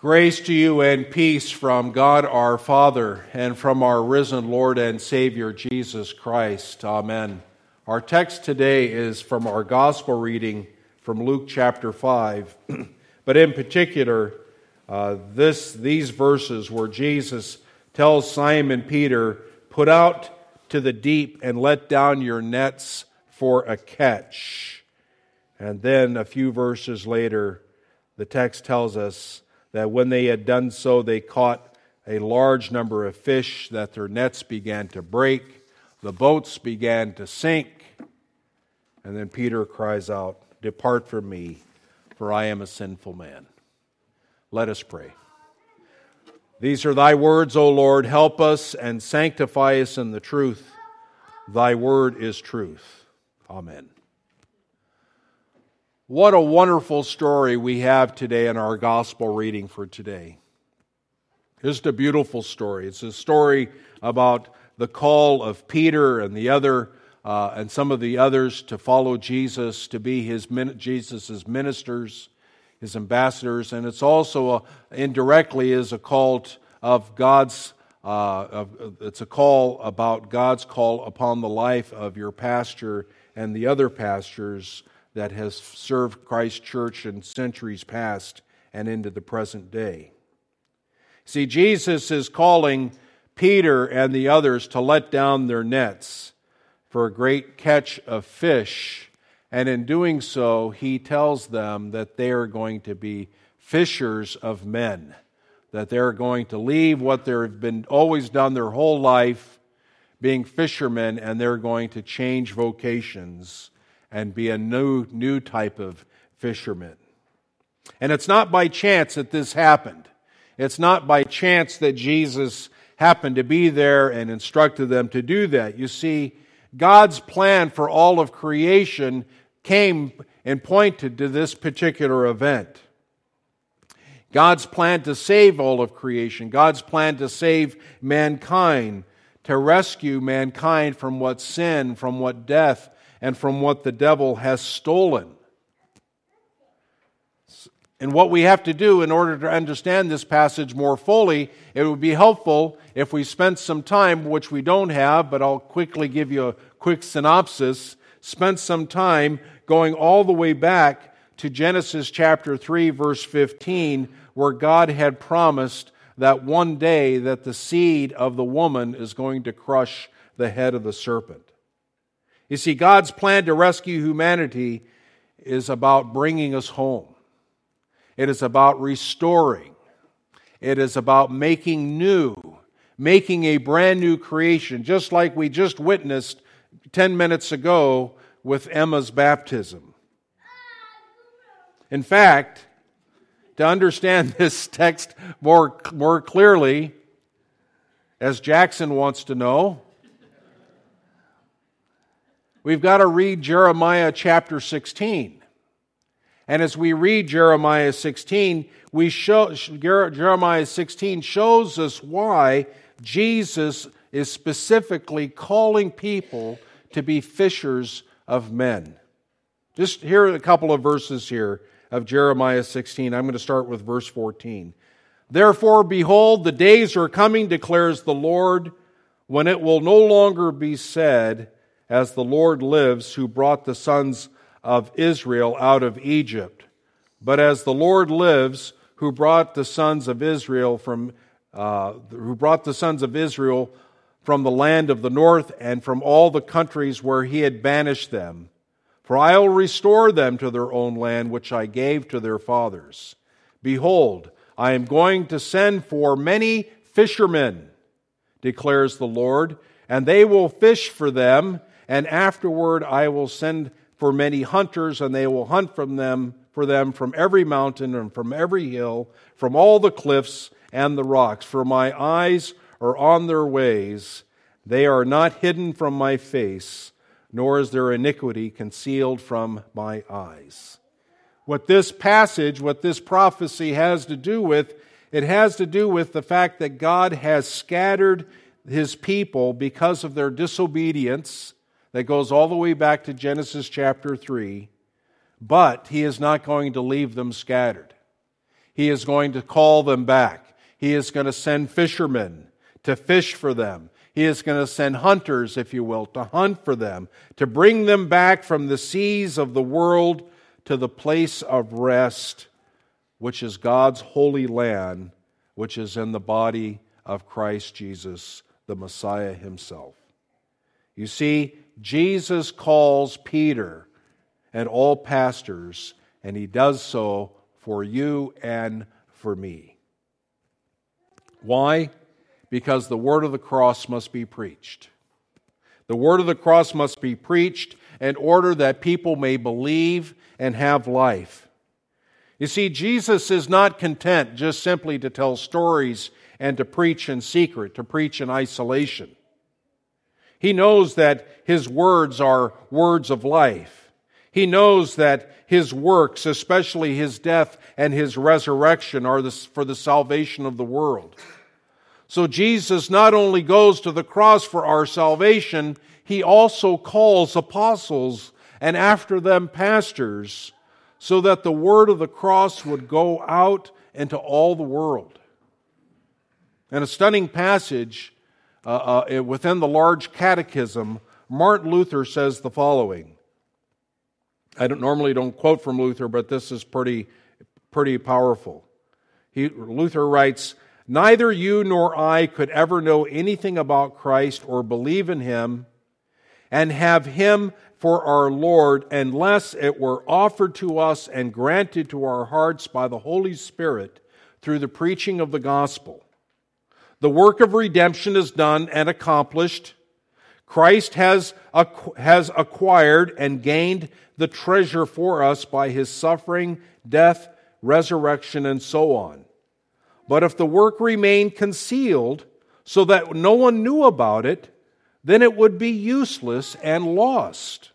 Grace to you and peace from God our Father and from our risen Lord and Savior Jesus Christ. Amen. Our text today is from our gospel reading from Luke chapter 5, but in particular, uh, this, these verses where Jesus tells Simon Peter, Put out to the deep and let down your nets for a catch. And then a few verses later, the text tells us, that when they had done so, they caught a large number of fish, that their nets began to break, the boats began to sink. And then Peter cries out, Depart from me, for I am a sinful man. Let us pray. These are thy words, O Lord. Help us and sanctify us in the truth. Thy word is truth. Amen. What a wonderful story we have today in our gospel reading for today. Just a beautiful story. It's a story about the call of Peter and the other uh, and some of the others to follow Jesus, to be his Jesus's ministers, his ambassadors, and it's also a, indirectly is a call of God's. Uh, it's a call about God's call upon the life of your pastor and the other pastors that has served Christ's Church in centuries past and into the present day. See, Jesus is calling Peter and the others to let down their nets for a great catch of fish. And in doing so, he tells them that they are going to be fishers of men, that they're going to leave what they've been always done their whole life, being fishermen, and they're going to change vocations and be a new, new type of fisherman. And it's not by chance that this happened. It's not by chance that Jesus happened to be there and instructed them to do that. You see, God's plan for all of creation came and pointed to this particular event. God's plan to save all of creation, God's plan to save mankind, to rescue mankind from what sin, from what death, and from what the devil has stolen. And what we have to do in order to understand this passage more fully, it would be helpful if we spent some time, which we don't have, but I'll quickly give you a quick synopsis, spent some time going all the way back to Genesis chapter 3 verse 15 where God had promised that one day that the seed of the woman is going to crush the head of the serpent. You see, God's plan to rescue humanity is about bringing us home. It is about restoring. It is about making new, making a brand new creation, just like we just witnessed 10 minutes ago with Emma's baptism. In fact, to understand this text more, more clearly, as Jackson wants to know, we've got to read Jeremiah chapter 16. And as we read Jeremiah 16, we show, Jeremiah 16 shows us why Jesus is specifically calling people to be fishers of men. Just here are a couple of verses here of Jeremiah 16. I'm going to start with verse 14. Therefore, behold, the days are coming, declares the Lord, when it will no longer be said, as the Lord lives, who brought the sons of Israel out of Egypt. But as the Lord lives, who brought the sons of Israel from uh, who brought the sons of Israel from the land of the north and from all the countries where he had banished them. For I will restore them to their own land, which I gave to their fathers. Behold, I am going to send for many fishermen, declares the Lord, and they will fish for them and afterward I will send for many hunters, and they will hunt from them for them from every mountain and from every hill, from all the cliffs and the rocks. For my eyes are on their ways; they are not hidden from my face, nor is their iniquity concealed from my eyes. What this passage, what this prophecy has to do with, it has to do with the fact that God has scattered his people because of their disobedience that goes all the way back to Genesis chapter 3, but he is not going to leave them scattered. He is going to call them back. He is going to send fishermen to fish for them. He is going to send hunters, if you will, to hunt for them, to bring them back from the seas of the world to the place of rest, which is God's holy land, which is in the body of Christ Jesus, the Messiah himself. You see, Jesus calls Peter and all pastors, and he does so for you and for me. Why? Because the word of the cross must be preached. The word of the cross must be preached in order that people may believe and have life. You see, Jesus is not content just simply to tell stories and to preach in secret, to preach in isolation. He knows that his words are words of life. He knows that his works, especially his death and his resurrection, are for the salvation of the world. So Jesus not only goes to the cross for our salvation, he also calls apostles and after them pastors so that the word of the cross would go out into all the world. And a stunning passage uh, uh, within the large catechism, Martin Luther says the following. I don't, normally don't quote from Luther, but this is pretty, pretty powerful. He, Luther writes, Neither you nor I could ever know anything about Christ or believe in him and have him for our Lord unless it were offered to us and granted to our hearts by the Holy Spirit through the preaching of the gospel. The work of redemption is done and accomplished. Christ has, has acquired and gained the treasure for us by his suffering, death, resurrection, and so on. But if the work remained concealed so that no one knew about it, then it would be useless and lost.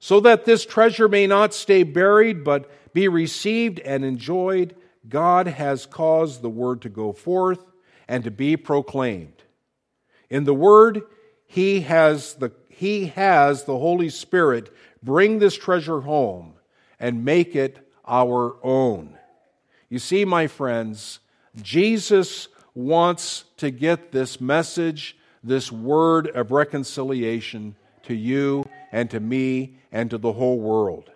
So that this treasure may not stay buried, but be received and enjoyed, God has caused the word to go forth and to be proclaimed. In the word, he has the, he has the Holy Spirit bring this treasure home and make it our own. You see, my friends, Jesus wants to get this message this word of reconciliation to you and to me and to the whole world.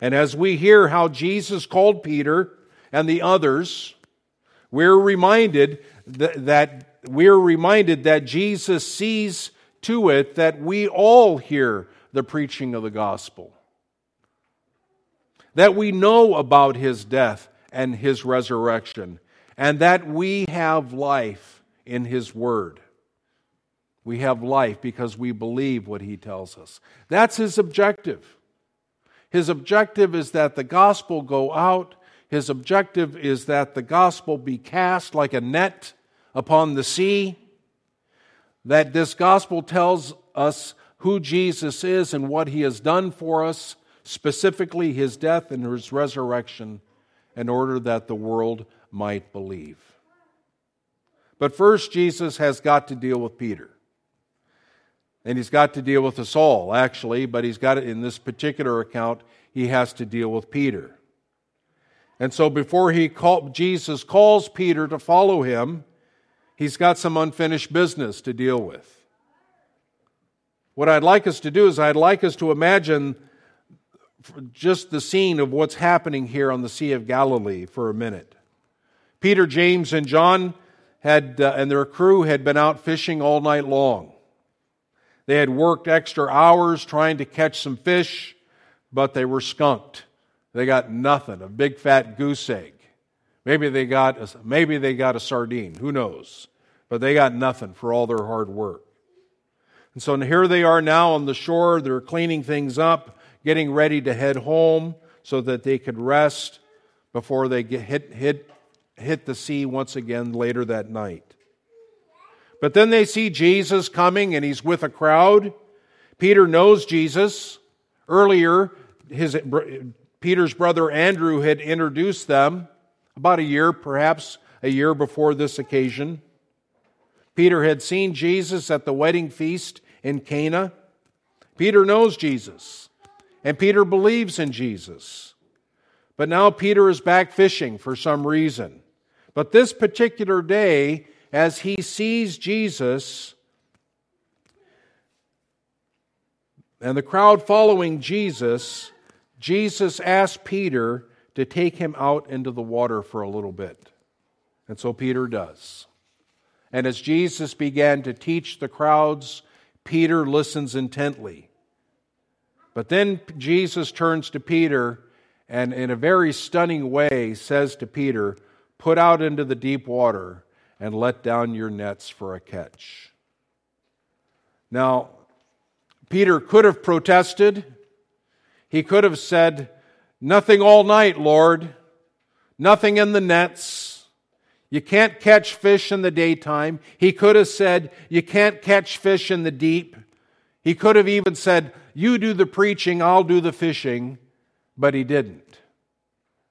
And as we hear how Jesus called Peter and the others, we're reminded that, we're reminded that Jesus sees to it that we all hear the preaching of the gospel. That we know about his death and his resurrection, and that we have life in his word. We have life because we believe what he tells us. That's his objective. His objective is that the gospel go out. His objective is that the gospel be cast like a net upon the sea. That this gospel tells us who Jesus is and what he has done for us, specifically his death and his resurrection, in order that the world might believe. But first, Jesus has got to deal with Peter. And he's got to deal with us all, actually, but he's got it in this particular account, he has to deal with Peter. And so before he call, Jesus calls Peter to follow him, he's got some unfinished business to deal with. What I'd like us to do is I'd like us to imagine just the scene of what's happening here on the Sea of Galilee for a minute. Peter, James, and John had, uh, and their crew had been out fishing all night long. They had worked extra hours trying to catch some fish, but they were skunked. They got nothing, a big fat goose egg. Maybe they got a, maybe they got a sardine, who knows? But they got nothing for all their hard work. And so here they are now on the shore, they're cleaning things up, getting ready to head home so that they could rest before they get hit hit hit the sea once again later that night. But then they see Jesus coming and he's with a crowd. Peter knows Jesus. Earlier, his, Peter's brother Andrew had introduced them about a year, perhaps a year before this occasion. Peter had seen Jesus at the wedding feast in Cana. Peter knows Jesus, and Peter believes in Jesus. But now Peter is back fishing for some reason. But this particular day, as he sees Jesus and the crowd following Jesus, Jesus asked Peter to take him out into the water for a little bit. And so Peter does. And as Jesus began to teach the crowds, Peter listens intently. But then Jesus turns to Peter and, in a very stunning way, says to Peter, Put out into the deep water and let down your nets for a catch. Now, Peter could have protested. He could have said, Nothing all night, Lord. Nothing in the nets. You can't catch fish in the daytime. He could have said, You can't catch fish in the deep. He could have even said, You do the preaching, I'll do the fishing. But he didn't.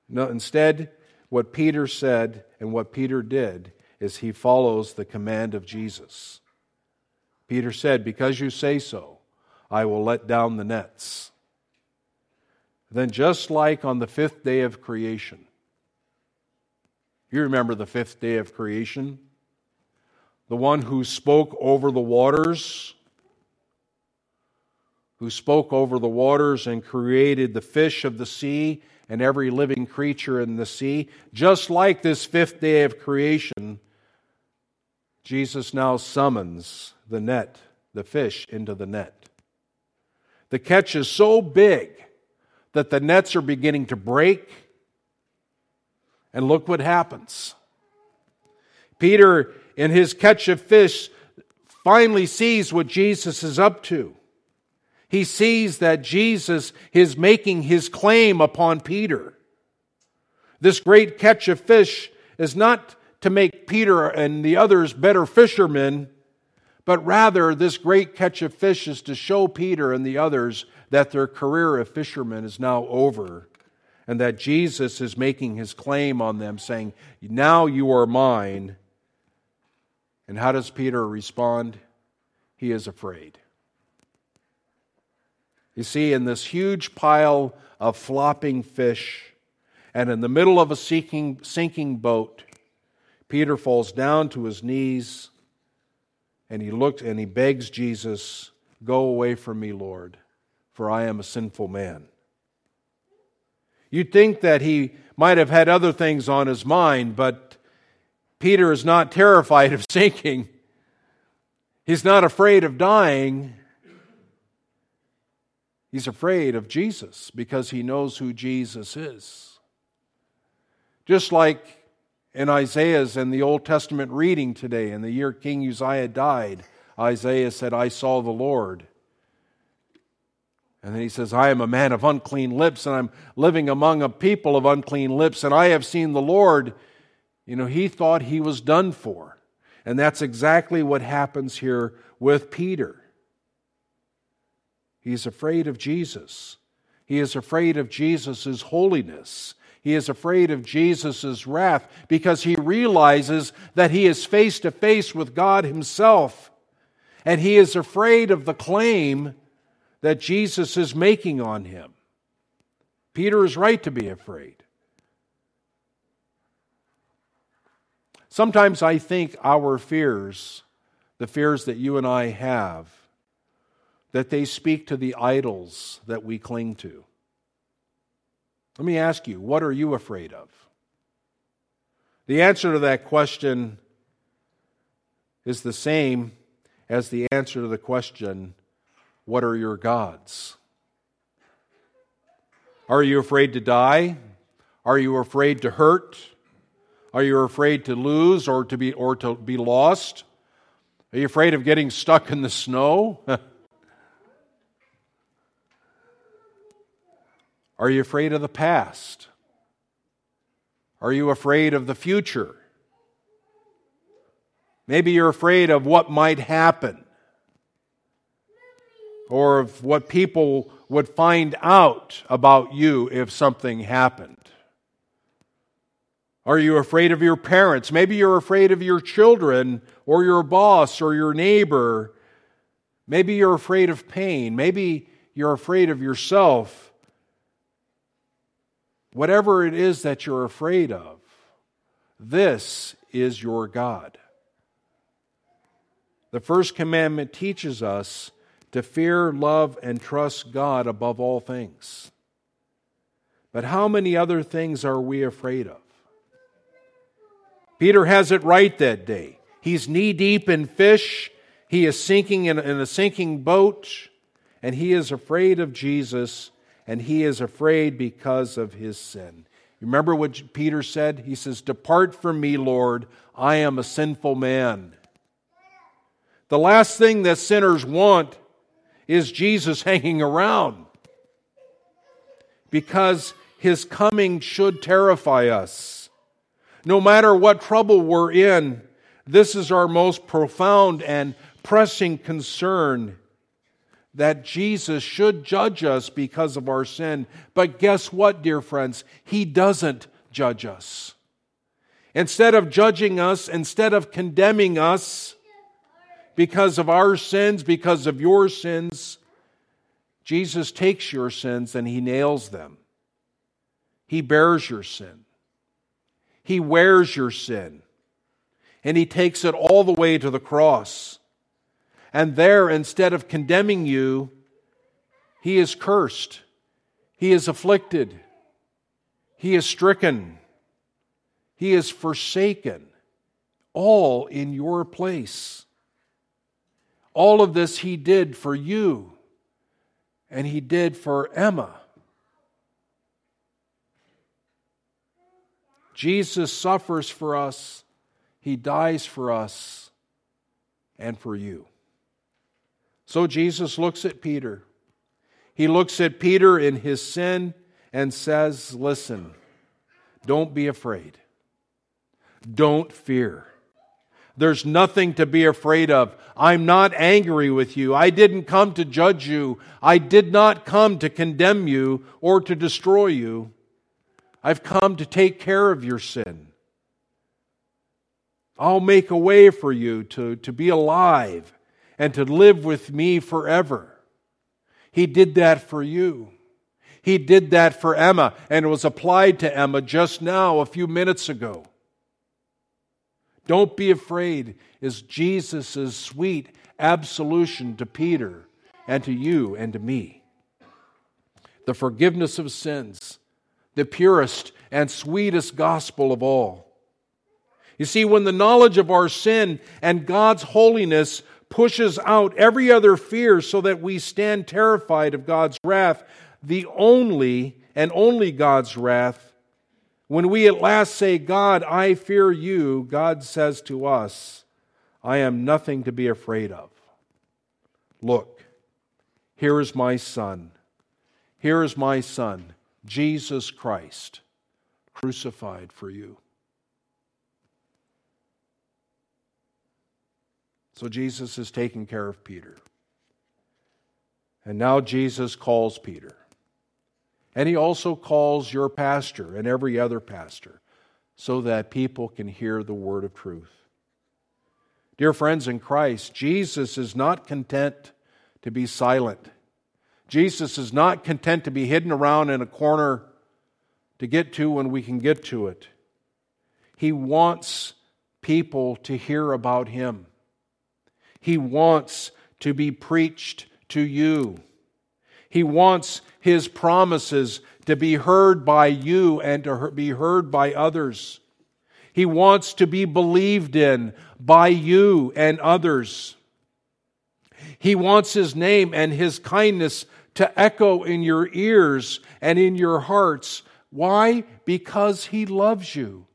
No, instead, what Peter said and what Peter did is he follows the command of Jesus. Peter said, Because you say so, I will let down the nets. Then, just like on the fifth day of creation, you remember the fifth day of creation? The one who spoke over the waters, who spoke over the waters and created the fish of the sea and every living creature in the sea. Just like this fifth day of creation, Jesus now summons the net, the fish, into the net. The catch is so big that the nets are beginning to break. And look what happens. Peter, in his catch of fish, finally sees what Jesus is up to. He sees that Jesus is making his claim upon Peter. This great catch of fish is not to make Peter and the others better fishermen, but rather this great catch of fish is to show Peter and the others that their career of fishermen is now over and that Jesus is making his claim on them, saying, Now you are mine. And how does Peter respond? He is afraid. You see, in this huge pile of flopping fish, and in the middle of a sinking, sinking boat, Peter falls down to his knees and he looks and he begs Jesus, Go away from me, Lord for I am a sinful man. You'd think that he might have had other things on his mind, but Peter is not terrified of sinking. He's not afraid of dying. He's afraid of Jesus because he knows who Jesus is. Just like in Isaiah's and the Old Testament reading today, in the year King Uzziah died, Isaiah said, I saw the Lord. And then he says, I am a man of unclean lips, and I'm living among a people of unclean lips, and I have seen the Lord. You know, he thought he was done for. And that's exactly what happens here with Peter. He's afraid of Jesus. He is afraid of Jesus' holiness. He is afraid of Jesus' wrath because he realizes that he is face to face with God himself. And he is afraid of the claim that Jesus is making on him. Peter is right to be afraid. Sometimes I think our fears, the fears that you and I have, that they speak to the idols that we cling to. Let me ask you, what are you afraid of? The answer to that question is the same as the answer to the question, what are your gods? Are you afraid to die? Are you afraid to hurt? Are you afraid to lose or to be or to be lost? Are you afraid of getting stuck in the snow? Are you afraid of the past? Are you afraid of the future? Maybe you're afraid of what might happen or of what people would find out about you if something happened? Are you afraid of your parents? Maybe you're afraid of your children or your boss or your neighbor. Maybe you're afraid of pain. Maybe you're afraid of yourself. whatever it is that you're afraid of, this is your God. The first commandment teaches us to fear, love, and trust God above all things. But how many other things are we afraid of? Peter has it right that day. He's knee deep in fish, he is sinking in, a sinking boat, and he is afraid of Jesus, and he is afraid because of his sin. Remember what Peter said? He says, Depart from me, Lord, I am a sinful man. The last thing that sinners want is Jesus hanging around because his coming should terrify us. No matter what trouble we're in, this is our most profound and pressing concern that Jesus should judge us because of our sin. But guess what, dear friends? He doesn't judge us. Instead of judging us, instead of condemning us because of our sins, because of your sins, Jesus takes your sins and he nails them. He bears your sin. He wears your sin. And he takes it all the way to the cross. And there, instead of condemning you, he is cursed. He is afflicted. He is stricken. He is forsaken. All in your place. All of this he did for you and he did for Emma. Jesus suffers for us, he dies for us and for you. So Jesus looks at Peter. He looks at Peter in his sin and says, Listen, don't be afraid. Don't fear. There's nothing to be afraid of. I'm not angry with you. I didn't come to judge you. I did not come to condemn you or to destroy you. I've come to take care of your sin. I'll make a way for you to, to be alive and to live with me forever. He did that for you. He did that for Emma, and it was applied to Emma just now, a few minutes ago. Don't be afraid is Jesus' sweet absolution to Peter and to you and to me. The forgiveness of sins, the purest and sweetest gospel of all. You see, when the knowledge of our sin and God's holiness pushes out every other fear so that we stand terrified of God's wrath, the only and only God's wrath when we at last say, God, I fear you, God says to us, I am nothing to be afraid of. Look, here is my son. Here is my son, Jesus Christ, crucified for you. So Jesus is taking care of Peter. And now Jesus calls Peter. And he also calls your pastor and every other pastor so that people can hear the word of truth. Dear friends in Christ, Jesus is not content to be silent. Jesus is not content to be hidden around in a corner to get to when we can get to it. He wants people to hear about Him. He wants to be preached to you. He wants his promises to be heard by you and to be heard by others. He wants to be believed in by you and others. He wants his name and his kindness to echo in your ears and in your hearts. Why? Because he loves you.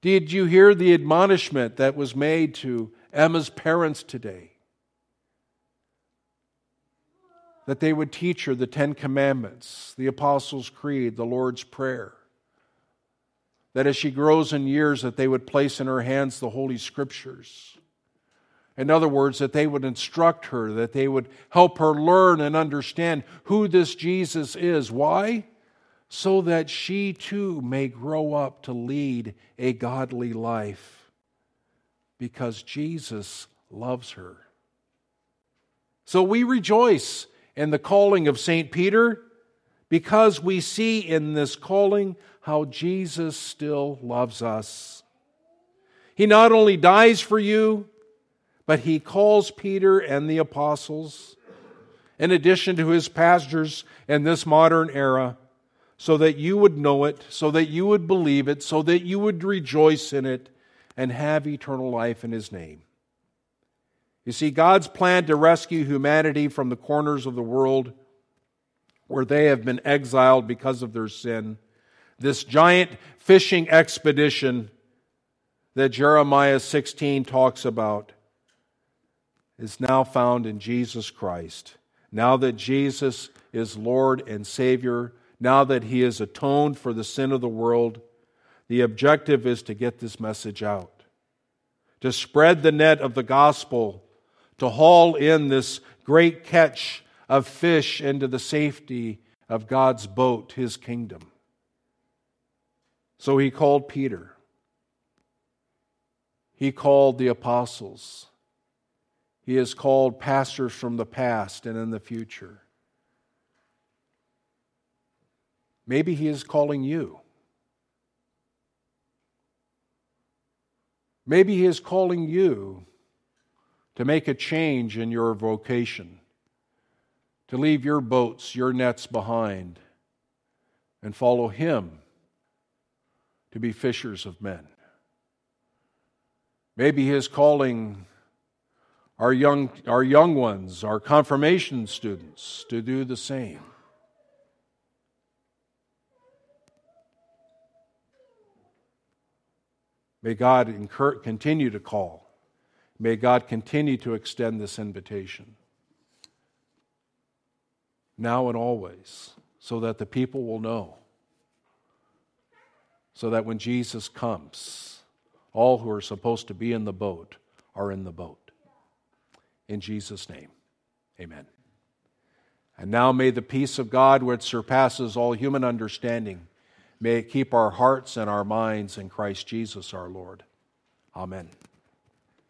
Did you hear the admonishment that was made to Emma's parents today? That they would teach her the Ten Commandments, the Apostles' Creed, the Lord's Prayer. That as she grows in years, that they would place in her hands the Holy Scriptures. In other words, that they would instruct her, that they would help her learn and understand who this Jesus is. Why? So that she too may grow up to lead a godly life. Because Jesus loves her. So we rejoice and the calling of St. Peter because we see in this calling how Jesus still loves us. He not only dies for you, but he calls Peter and the apostles, in addition to his pastors in this modern era, so that you would know it, so that you would believe it, so that you would rejoice in it and have eternal life in his name. You see, God's plan to rescue humanity from the corners of the world where they have been exiled because of their sin, this giant fishing expedition that Jeremiah 16 talks about is now found in Jesus Christ. Now that Jesus is Lord and Savior, now that He has atoned for the sin of the world, the objective is to get this message out, to spread the net of the gospel, to haul in this great catch of fish into the safety of God's boat, His kingdom. So He called Peter. He called the apostles. He has called pastors from the past and in the future. Maybe He is calling you. Maybe He is calling you to make a change in your vocation, to leave your boats, your nets behind, and follow Him to be fishers of men. Maybe He is calling our young, our young ones, our confirmation students, to do the same. May God continue to call. May God continue to extend this invitation now and always so that the people will know. So that when Jesus comes, all who are supposed to be in the boat are in the boat. In Jesus' name, amen. And now may the peace of God, which surpasses all human understanding, may it keep our hearts and our minds in Christ Jesus our Lord. Amen.